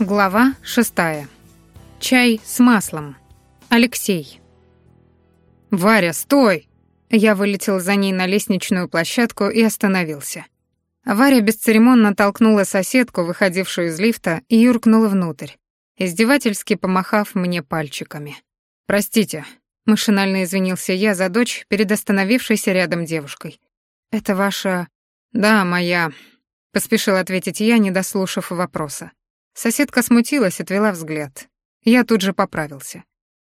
Глава шестая. Чай с маслом. Алексей. «Варя, стой!» Я вылетел за ней на лестничную площадку и остановился. Варя бесцеремонно толкнула соседку, выходившую из лифта, и юркнула внутрь, издевательски помахав мне пальчиками. «Простите», — машинально извинился я за дочь перед остановившейся рядом девушкой. «Это ваша...» «Да, моя...» — поспешил ответить я, не дослушав вопроса. Соседка смутилась, отвела взгляд. Я тут же поправился.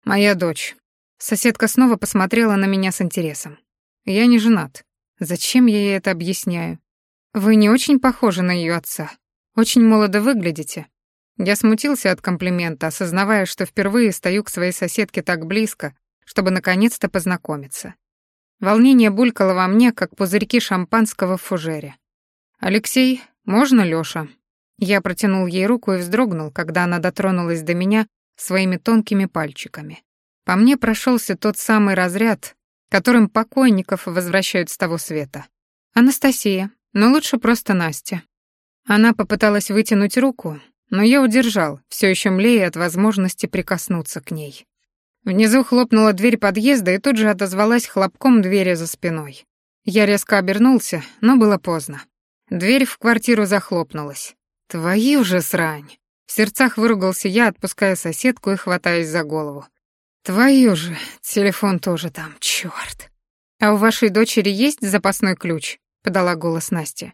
«Моя дочь». Соседка снова посмотрела на меня с интересом. «Я не женат. Зачем я ей это объясняю? Вы не очень похожи на ее отца. Очень молодо выглядите». Я смутился от комплимента, осознавая, что впервые стою к своей соседке так близко, чтобы наконец-то познакомиться. Волнение булькало во мне, как пузырьки шампанского в фужере. «Алексей, можно Лёша?» Я протянул ей руку и вздрогнул, когда она дотронулась до меня своими тонкими пальчиками. По мне прошелся тот самый разряд, которым покойников возвращают с того света. Анастасия, но лучше просто Настя. Она попыталась вытянуть руку, но я удержал, все еще млея от возможности прикоснуться к ней. Внизу хлопнула дверь подъезда и тут же отозвалась хлопком двери за спиной. Я резко обернулся, но было поздно. Дверь в квартиру захлопнулась. «Твою же срань!» В сердцах выругался я, отпуская соседку и хватаясь за голову. «Твою же! Телефон тоже там, чёрт!» «А у вашей дочери есть запасной ключ?» — подала голос Настя.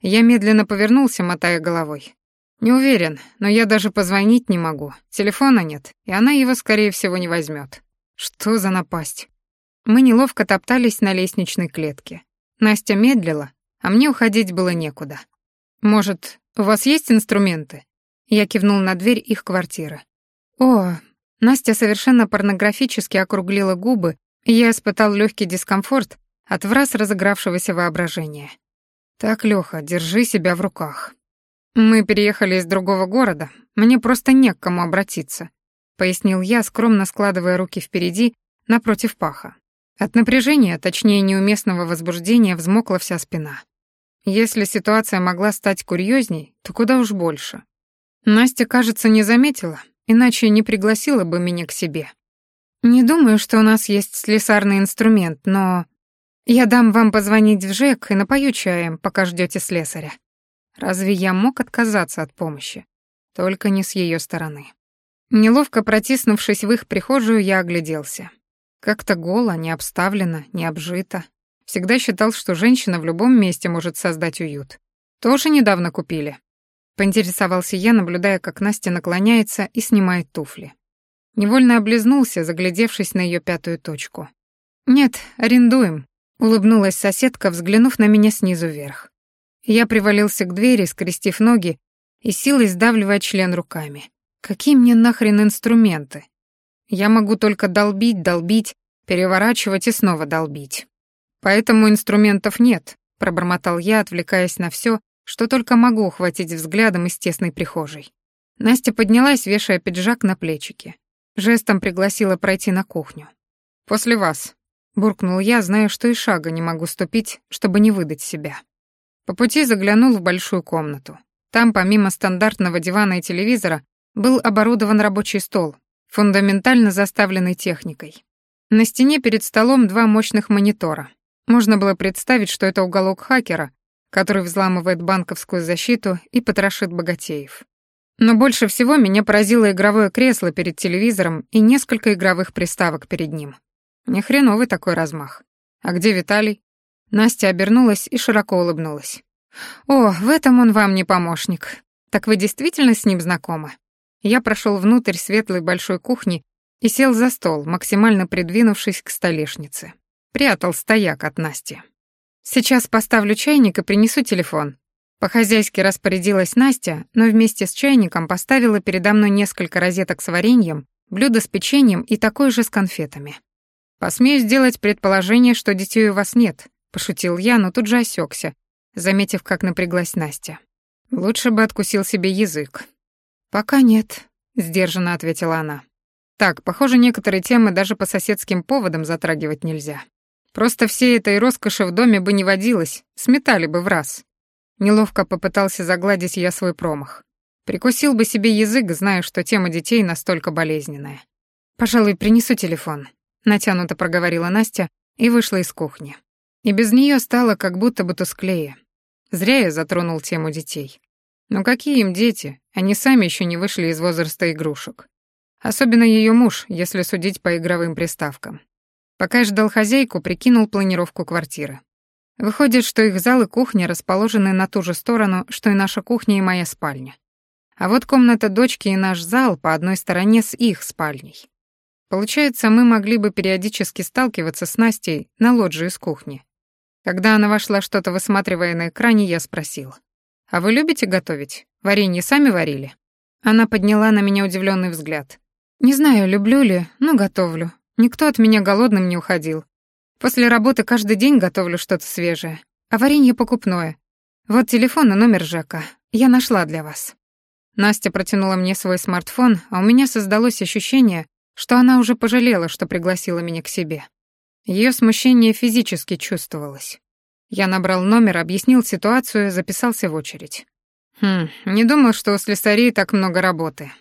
Я медленно повернулся, мотая головой. «Не уверен, но я даже позвонить не могу. Телефона нет, и она его, скорее всего, не возьмет. Что за напасть?» Мы неловко топтались на лестничной клетке. Настя медлила, а мне уходить было некуда. «Может, «У вас есть инструменты?» Я кивнул на дверь их квартиры. «О!» Настя совершенно порнографически округлила губы, и я испытал легкий дискомфорт от враз разыгравшегося воображения. «Так, Лёха, держи себя в руках. Мы переехали из другого города, мне просто не к кому обратиться», пояснил я, скромно складывая руки впереди, напротив паха. От напряжения, точнее неуместного возбуждения, взмокла вся спина. Если ситуация могла стать курьезней, то куда уж больше. Настя, кажется, не заметила, иначе не пригласила бы меня к себе. Не думаю, что у нас есть слесарный инструмент, но я дам вам позвонить в ЖЭК и напою чаем, пока ждете слесаря. Разве я мог отказаться от помощи? Только не с ее стороны. Неловко протиснувшись в их прихожую, я огляделся. Как-то голо, не обставлено, не обжито. Всегда считал, что женщина в любом месте может создать уют. Тоже недавно купили. Поинтересовался я, наблюдая, как Настя наклоняется и снимает туфли. Невольно облизнулся, заглядевшись на ее пятую точку. «Нет, арендуем», — улыбнулась соседка, взглянув на меня снизу вверх. Я привалился к двери, скрестив ноги и силой сдавливая член руками. «Какие мне нахрен инструменты? Я могу только долбить, долбить, переворачивать и снова долбить. Поэтому инструментов нет, пробормотал я, отвлекаясь на все, что только могу ухватить взглядом из тесной прихожей. Настя поднялась, вешая пиджак на плечики. Жестом пригласила пройти на кухню. «После вас», — буркнул я, зная, что и шага не могу ступить, чтобы не выдать себя. По пути заглянул в большую комнату. Там, помимо стандартного дивана и телевизора, был оборудован рабочий стол, фундаментально заставленный техникой. На стене перед столом два мощных монитора, можно было представить, что это уголок хакера, который взламывает банковскую защиту и потрошит богатеев. Но больше всего меня поразило игровое кресло перед телевизором и несколько игровых приставок перед ним. Ни хреновый такой размах. А где Виталий? Настя обернулась и широко улыбнулась. «О, в этом он вам не помощник. Так вы действительно с ним знакомы?» Я прошел внутрь светлой большой кухни и сел за стол, максимально придвинувшись к столешнице. Прятал стояк от Насти. «Сейчас поставлю чайник и принесу телефон». По-хозяйски распорядилась Настя, но вместе с чайником поставила передо мной несколько розеток с вареньем, блюдо с печеньем и такое же с конфетами. «Посмею сделать предположение, что детей у вас нет», — пошутил я, но тут же осекся, заметив, как напряглась Настя. «Лучше бы откусил себе язык». «Пока нет», — сдержанно ответила она. «Так, похоже, некоторые темы даже по соседским поводам затрагивать нельзя». Просто всей этой роскоши в доме бы не водилось, сметали бы в раз. Неловко попытался загладить я свой промах. Прикусил бы себе язык, зная, что тема детей настолько болезненная. «Пожалуй, принесу телефон», — натянуто проговорила Настя и вышла из кухни. И без нее стало как будто бы тусклее. Зря я затронул тему детей. Но какие им дети? Они сами еще не вышли из возраста игрушек. Особенно ее муж, если судить по игровым приставкам. Пока ждал хозяйку, прикинул планировку квартиры. Выходит, что их зал и кухня расположены на ту же сторону, что и наша кухня и моя спальня. А вот комната дочки и наш зал по одной стороне с их спальней. Получается, мы могли бы периодически сталкиваться с Настей на лоджии из кухни. Когда она вошла, что-то высматривая на экране, я спросил. «А вы любите готовить? Варенье сами варили?» Она подняла на меня удивленный взгляд. «Не знаю, люблю ли, но готовлю. Никто от меня голодным не уходил. После работы каждый день готовлю что-то свежее, а варенье покупное. Вот телефон и номер Жека. Я нашла для вас». Настя протянула мне свой смартфон, а у меня создалось ощущение, что она уже пожалела, что пригласила меня к себе. Ее смущение физически чувствовалось. Я набрал номер, объяснил ситуацию, записался в очередь. Хм, не думал, что у слесарей так много работы.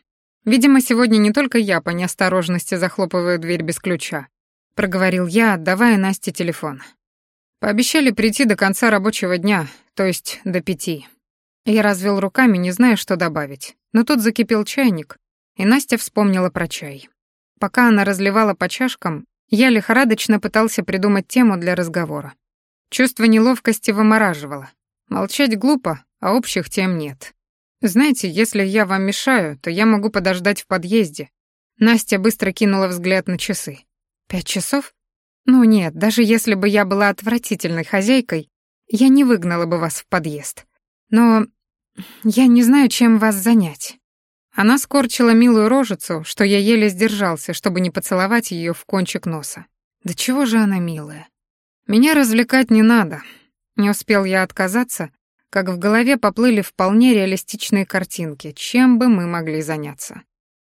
Видимо, сегодня не только я по неосторожности захлопываю дверь без ключа, проговорил я, отдавая Насте телефон. Пообещали прийти до конца рабочего дня, то есть до пяти. Я развел руками, не зная, что добавить. Но тут закипел чайник, и Настя вспомнила про чай. Пока она разливала по чашкам, я лихорадочно пытался придумать тему для разговора. Чувство неловкости вымораживало. Молчать глупо, а общих тем нет. Знаете, если я вам мешаю, то я могу подождать в подъезде. Настя быстро кинула взгляд на часы. Пять часов? Ну нет, даже если бы я была отвратительной хозяйкой, я не выгнала бы вас в подъезд. Но я не знаю, чем вас занять. Она скорчила милую рожицу, что я еле сдержался, чтобы не поцеловать ее в кончик носа. Да чего же она милая? Меня развлекать не надо. Не успел я отказаться, как в голове поплыли вполне реалистичные картинки, чем бы мы могли заняться.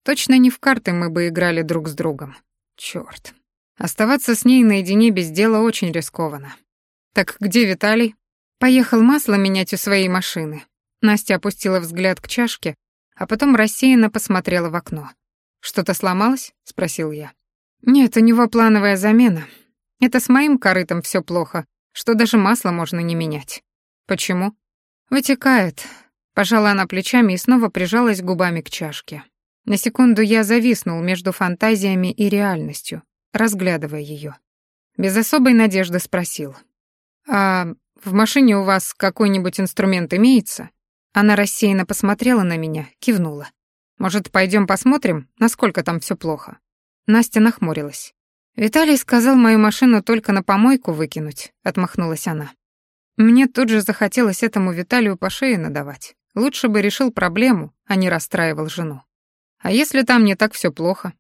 Точно не в карты мы бы играли друг с другом. Чёрт. Оставаться с ней наедине без дела очень рискованно. Так где Виталий? Поехал масло менять у своей машины. Настя опустила взгляд к чашке, а потом рассеянно посмотрела в окно. «Что-то сломалось?» — спросил я. «Нет, у него плановая замена. Это с моим корытом все плохо, что даже масло можно не менять». «Почему?» «Вытекает». Пожала она плечами и снова прижалась губами к чашке. На секунду я зависнул между фантазиями и реальностью, разглядывая ее. Без особой надежды спросил. «А в машине у вас какой-нибудь инструмент имеется?» Она рассеянно посмотрела на меня, кивнула. «Может, пойдем посмотрим, насколько там все плохо?» Настя нахмурилась. «Виталий сказал мою машину только на помойку выкинуть», — отмахнулась она. Мне тут же захотелось этому Виталию по шее надавать. Лучше бы решил проблему, а не расстраивал жену. А если там не так все плохо?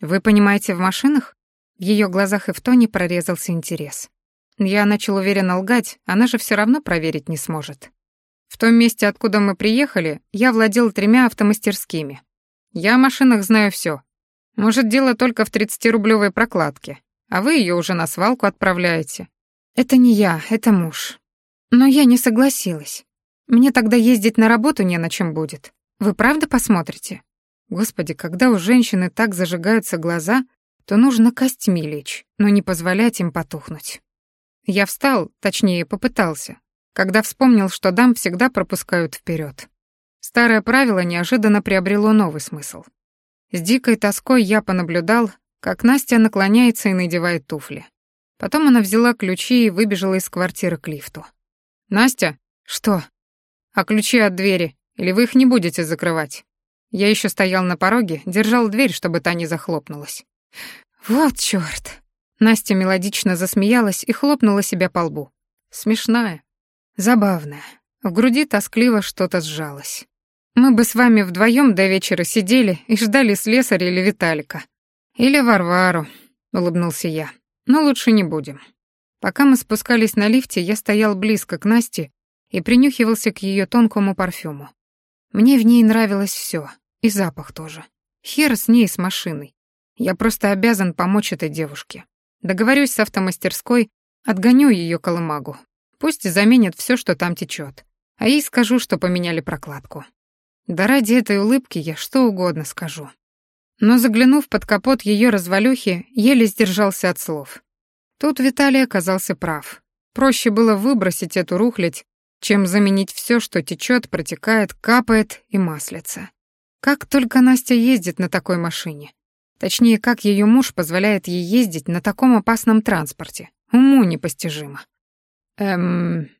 Вы понимаете в машинах? В ее глазах и в тоне прорезался интерес. Я начал уверенно лгать, она же все равно проверить не сможет. В том месте, откуда мы приехали, я владел тремя автомастерскими. Я о машинах знаю все. Может, дело только в 30-рублевой прокладке, а вы ее уже на свалку отправляете. Это не я, это муж. Но я не согласилась. Мне тогда ездить на работу не на чем будет. Вы правда посмотрите? Господи, когда у женщины так зажигаются глаза, то нужно костьми лечь, но не позволять им потухнуть. Я встал, точнее, попытался, когда вспомнил, что дам всегда пропускают вперед. Старое правило неожиданно приобрело новый смысл. С дикой тоской я понаблюдал, как Настя наклоняется и надевает туфли. Потом она взяла ключи и выбежала из квартиры к лифту. «Настя?» «Что?» «А ключи от двери? Или вы их не будете закрывать?» Я еще стоял на пороге, держал дверь, чтобы та не захлопнулась. «Вот чёрт!» Настя мелодично засмеялась и хлопнула себя по лбу. Смешная. Забавно. В груди тоскливо что-то сжалось. Мы бы с вами вдвоем до вечера сидели и ждали слесаря или Виталика. Или Варвару, улыбнулся я. Но лучше не будем. Пока мы спускались на лифте, я стоял близко к Насте и принюхивался к ее тонкому парфюму. Мне в ней нравилось все, и запах тоже. Хер с ней, с машиной. Я просто обязан помочь этой девушке. Договорюсь с автомастерской, отгоню ее колымагу, Пусть заменят все, что там течет. А ей скажу, что поменяли прокладку. Да ради этой улыбки я что угодно скажу. Но заглянув под капот ее развалюхи, еле сдержался от слов. Тут Виталий оказался прав. Проще было выбросить эту рухлядь, чем заменить все, что течет, протекает, капает и маслится. Как только Настя ездит на такой машине. Точнее, как ее муж позволяет ей ездить на таком опасном транспорте. Уму непостижимо. Эм...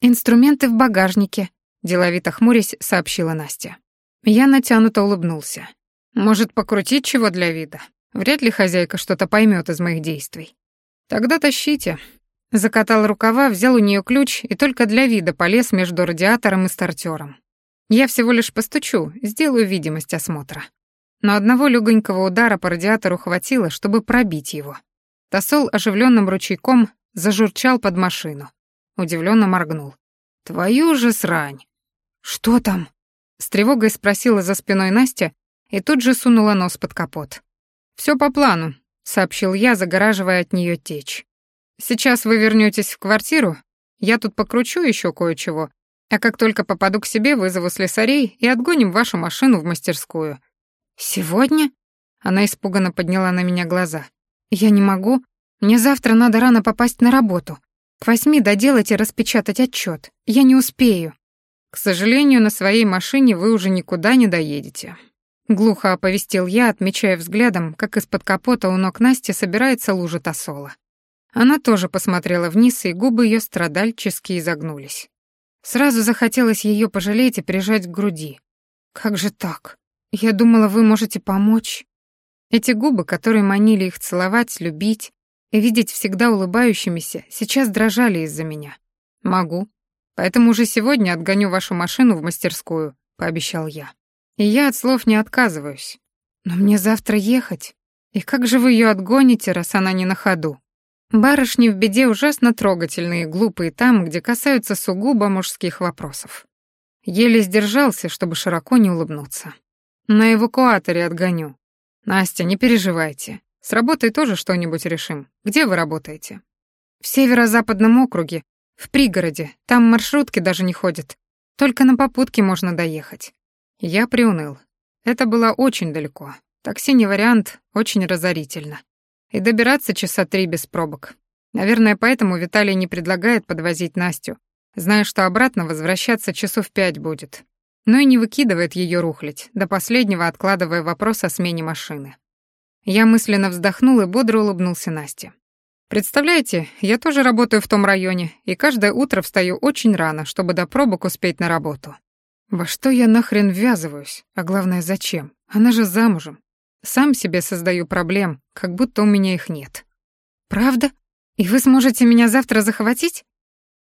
Инструменты в багажнике, деловито хмурясь, сообщила Настя. Я натянуто улыбнулся. Может, покрутить чего для вида? Вряд ли хозяйка что-то поймет из моих действий. Тогда тащите. Закатал рукава, взял у нее ключ и только для вида полез между радиатором и стартером. Я всего лишь постучу, сделаю видимость осмотра. Но одного легонького удара по радиатору хватило, чтобы пробить его. Тосол оживленным ручейком зажурчал под машину. Удивленно моргнул. «Твою же срань!» «Что там?» С тревогой спросила за спиной Настя и тут же сунула нос под капот. «Все по плану», — сообщил я, загораживая от нее течь. «Сейчас вы вернетесь в квартиру, я тут покручу еще кое-чего, а как только попаду к себе, вызову слесарей и отгоним вашу машину в мастерскую». «Сегодня?» Она испуганно подняла на меня глаза. «Я не могу. Мне завтра надо рано попасть на работу. К восьми доделать и распечатать отчет. Я не успею». «К сожалению, на своей машине вы уже никуда не доедете», Глухо оповестил я, отмечая взглядом, как из-под капота у ног Насти собирается лужа тосола. Она тоже посмотрела вниз, и губы ее страдальчески изогнулись. Сразу захотелось ее пожалеть и прижать к груди. «Как же так? Я думала, вы можете помочь». Эти губы, которые манили их целовать, любить и видеть всегда улыбающимися, сейчас дрожали из-за меня. «Могу. Поэтому уже сегодня отгоню вашу машину в мастерскую», — пообещал я. И я от слов не отказываюсь. Но мне завтра ехать. И как же вы ее отгоните, раз она не на ходу? Барышни в беде ужасно трогательные глупые там, где касаются сугубо мужских вопросов. Еле сдержался, чтобы широко не улыбнуться. На эвакуаторе отгоню. Настя, не переживайте. С работой тоже что-нибудь решим. Где вы работаете? В северо-западном округе, в пригороде. Там маршрутки даже не ходят. Только на попутке можно доехать. Я приуныл. Это было очень далеко. Такси не вариант, очень разорительно. И добираться часа три без пробок. Наверное, поэтому Виталий не предлагает подвозить Настю, зная, что обратно возвращаться часов пять будет. Но и не выкидывает ее рухлить, до последнего откладывая вопрос о смене машины. Я мысленно вздохнул и бодро улыбнулся Насте. Представляете, я тоже работаю в том районе, и каждое утро встаю очень рано, чтобы до пробок успеть на работу. Во что я нахрен ввязываюсь? А главное, зачем? Она же замужем. Сам себе создаю проблем, как будто у меня их нет. Правда? И вы сможете меня завтра захватить?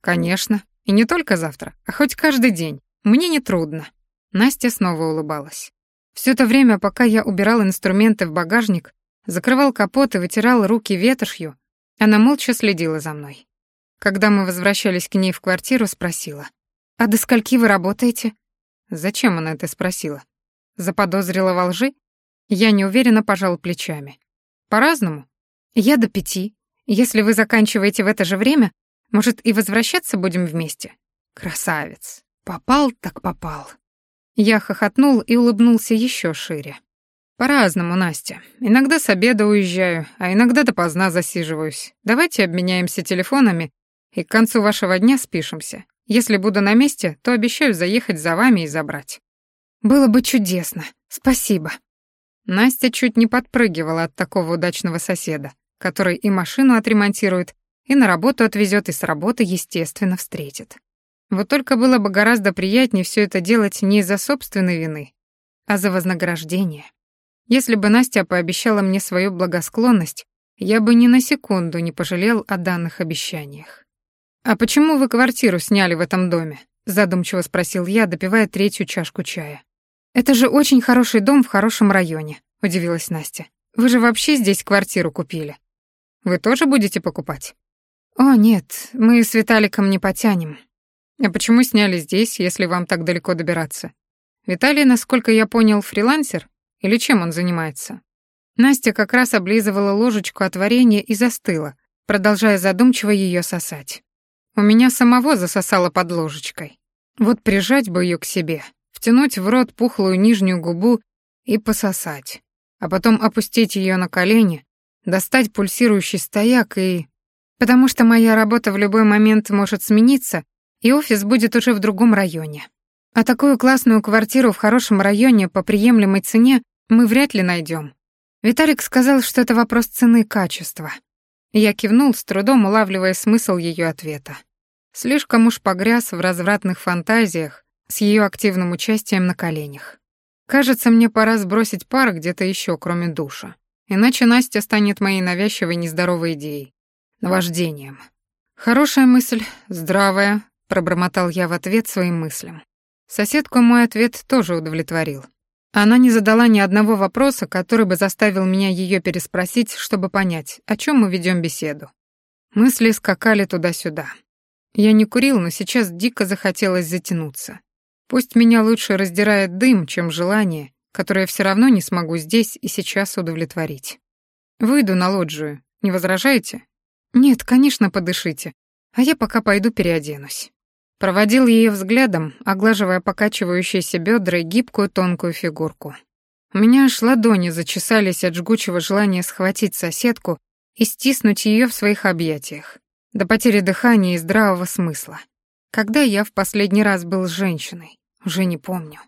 Конечно. И не только завтра, а хоть каждый день. Мне не трудно. Настя снова улыбалась. Все это время, пока я убирал инструменты в багажник, закрывал капот и вытирал руки ветошью, она молча следила за мной. Когда мы возвращались к ней в квартиру, спросила: "А до скольки вы работаете?" Зачем она это спросила? Заподозрила во лжи? Я неуверенно пожал плечами. По-разному. Я до пяти. Если вы заканчиваете в это же время, может, и возвращаться будем вместе? Красавец. Попал так попал. Я хохотнул и улыбнулся еще шире. По-разному, Настя. Иногда с обеда уезжаю, а иногда допоздна засиживаюсь. Давайте обменяемся телефонами и к концу вашего дня спишемся. Если буду на месте, то обещаю заехать за вами и забрать. Было бы чудесно. Спасибо. Настя чуть не подпрыгивала от такого удачного соседа, который и машину отремонтирует, и на работу отвезет, и с работы, естественно, встретит. Вот только было бы гораздо приятнее все это делать не из-за собственной вины, а за вознаграждение. Если бы Настя пообещала мне свою благосклонность, я бы ни на секунду не пожалел о данных обещаниях. «А почему вы квартиру сняли в этом доме?» — задумчиво спросил я, допивая третью чашку чая. «Это же очень хороший дом в хорошем районе», — удивилась Настя. «Вы же вообще здесь квартиру купили. Вы тоже будете покупать?» «О, нет, мы с Виталиком не потянем». «А почему сняли здесь, если вам так далеко добираться? Виталий, насколько я понял, фрилансер? Или чем он занимается?» Настя как раз облизывала ложечку от варенья и застыла, продолжая задумчиво ее сосать. У меня самого засосало под ложечкой. Вот прижать бы ее к себе, втянуть в рот пухлую нижнюю губу и пососать, а потом опустить ее на колени, достать пульсирующий стояк и... Потому что моя работа в любой момент может смениться, и офис будет уже в другом районе. А такую классную квартиру в хорошем районе по приемлемой цене мы вряд ли найдем. Виталик сказал, что это вопрос цены и качества. Я кивнул, с трудом улавливая смысл ее ответа. Слишком уж погряз в развратных фантазиях с ее активным участием на коленях. Кажется, мне пора сбросить пар где-то еще, кроме душа. Иначе Настя станет моей навязчивой нездоровой идеей. Наваждением. Хорошая мысль, здравая, пробормотал я в ответ своим мыслям. Соседку мой ответ тоже удовлетворил. Она не задала ни одного вопроса, который бы заставил меня ее переспросить, чтобы понять, о чем мы ведем беседу. Мысли скакали туда-сюда. Я не курил, но сейчас дико захотелось затянуться. Пусть меня лучше раздирает дым, чем желание, которое все равно не смогу здесь и сейчас удовлетворить. Выйду на лоджию, не возражаете? Нет, конечно, подышите, а я пока пойду переоденусь. Проводил ее взглядом, оглаживая покачивающиеся бедра и гибкую тонкую фигурку. У меня аж ладони зачесались от жгучего желания схватить соседку и стиснуть ее в своих объятиях, до потери дыхания и здравого смысла. Когда я в последний раз был с женщиной, уже не помню.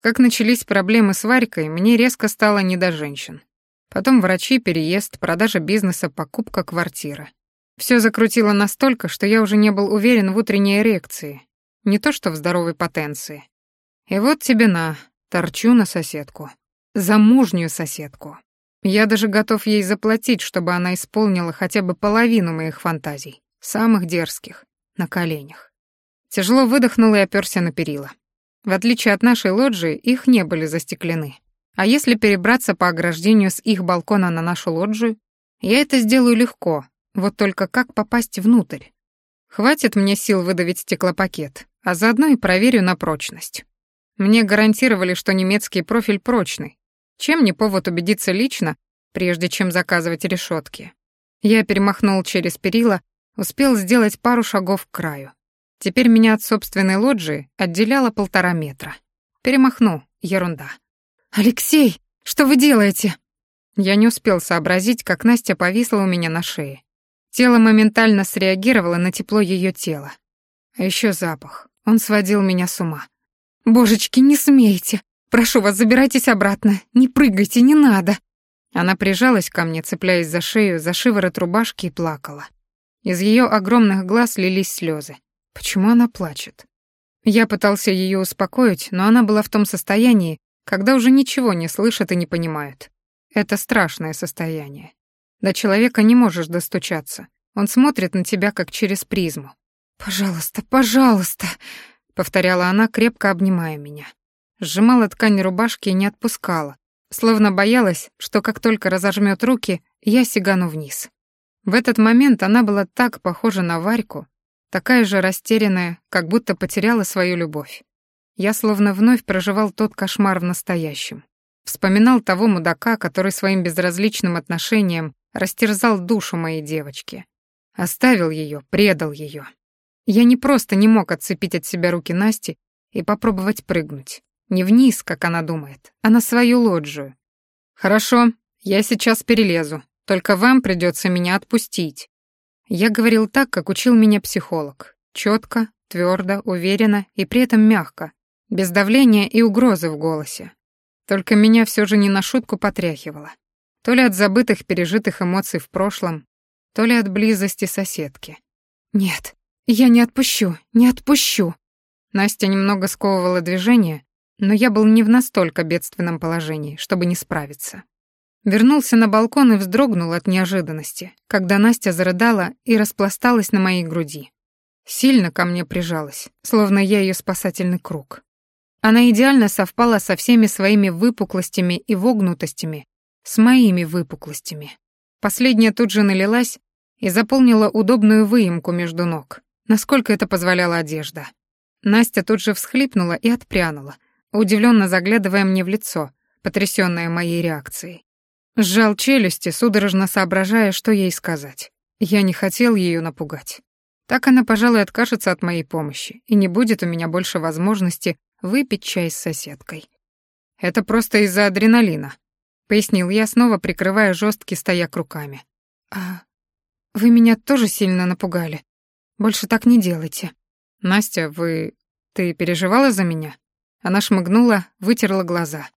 Как начались проблемы с Варькой, мне резко стало не до женщин. Потом врачи, переезд, продажа бизнеса, покупка квартиры. Все закрутило настолько, что я уже не был уверен в утренней эрекции, не то что в здоровой потенции. И вот тебе на, торчу на соседку. Замужнюю соседку. Я даже готов ей заплатить, чтобы она исполнила хотя бы половину моих фантазий, самых дерзких, на коленях. Тяжело выдохнул и оперся на перила. В отличие от нашей лоджии, их не были застеклены. А если перебраться по ограждению с их балкона на нашу лоджию, я это сделаю легко, вот только как попасть внутрь? Хватит мне сил выдавить стеклопакет, а заодно и проверю на прочность. Мне гарантировали, что немецкий профиль прочный. Чем не повод убедиться лично, прежде чем заказывать решетки? Я перемахнул через перила, успел сделать пару шагов к краю. Теперь меня от собственной лоджии отделяло полтора метра. Перемахну, ерунда. «Алексей, что вы делаете?» Я не успел сообразить, как Настя повисла у меня на шее. Тело моментально среагировало на тепло ее тела. А еще запах. Он сводил меня с ума. «Божечки, не смейте! Прошу вас, забирайтесь обратно! Не прыгайте, не надо!» Она прижалась ко мне, цепляясь за шею, за шиворот рубашки и плакала. Из ее огромных глаз лились слезы. Почему она плачет? Я пытался ее успокоить, но она была в том состоянии, когда уже ничего не слышит и не понимает. Это страшное состояние. До человека не можешь достучаться. Он смотрит на тебя, как через призму. «Пожалуйста, пожалуйста», — повторяла она, крепко обнимая меня. Сжимала ткань рубашки и не отпускала, словно боялась, что как только разожмет руки, я сигану вниз. В этот момент она была так похожа на Варьку, такая же растерянная, как будто потеряла свою любовь. Я словно вновь проживал тот кошмар в настоящем. Вспоминал того мудака, который своим безразличным отношением растерзал душу моей девочки. Оставил ее, предал ее. Я не просто не мог отцепить от себя руки Насти и попробовать прыгнуть. Не вниз, как она думает, а на свою лоджию. «Хорошо, я сейчас перелезу, только вам придется меня отпустить». Я говорил так, как учил меня психолог. Четко, твердо, уверенно и при этом мягко, без давления и угрозы в голосе. Только меня все же не на шутку потряхивало. То ли от забытых пережитых эмоций в прошлом, то ли от близости соседки. «Нет, я не отпущу, не отпущу!» Настя немного сковывала движение, но я был не в настолько бедственном положении, чтобы не справиться. Вернулся на балкон и вздрогнул от неожиданности, когда Настя зарыдала и распласталась на моей груди. Сильно ко мне прижалась, словно я ее спасательный круг. Она идеально совпала со всеми своими выпуклостями и вогнутостями, с моими выпуклостями. Последняя тут же налилась и заполнила удобную выемку между ног, насколько это позволяла одежда. Настя тут же всхлипнула и отпрянула, удивленно заглядывая мне в лицо, потрясённая моей реакцией. Сжал челюсти, судорожно соображая, что ей сказать. Я не хотел ее напугать. Так она, пожалуй, откажется от моей помощи, и не будет у меня больше возможности выпить чай с соседкой. «Это просто из-за адреналина», — пояснил я, снова прикрывая жесткий стояк руками. «А вы меня тоже сильно напугали. Больше так не делайте». «Настя, вы... ты переживала за меня?» Она шмыгнула, вытерла глаза.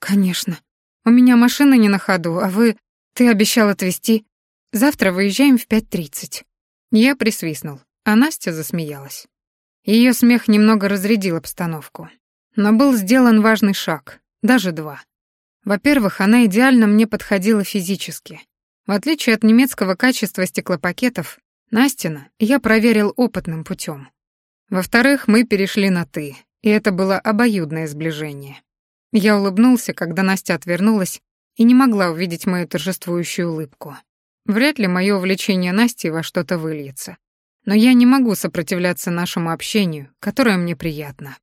«Конечно. У меня машина не на ходу, а вы... Ты обещал отвезти. Завтра выезжаем в 5.30». Я присвистнул, а Настя засмеялась. Ее смех немного разрядил обстановку. Но был сделан важный шаг, даже два. Во-первых, она идеально мне подходила физически. В отличие от немецкого качества стеклопакетов, Настина я проверил опытным путем. Во-вторых, мы перешли на «ты», и это было обоюдное сближение. Я улыбнулся, когда Настя отвернулась и не могла увидеть мою торжествующую улыбку. Вряд ли мое увлечение Настей во что-то выльется. Но я не могу сопротивляться нашему общению, которое мне приятно.